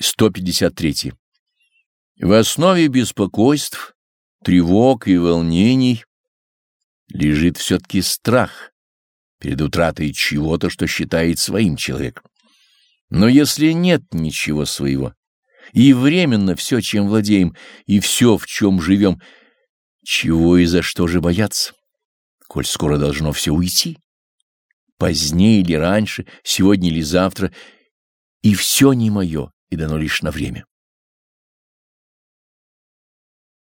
153. В основе беспокойств, тревог и волнений лежит все-таки страх перед утратой чего-то, что считает своим человек. Но если нет ничего своего, и временно все, чем владеем, и все, в чем живем, чего и за что же бояться, коль скоро должно все уйти? Позднее или раньше, сегодня или завтра, и все не мое, и дано лишь на время.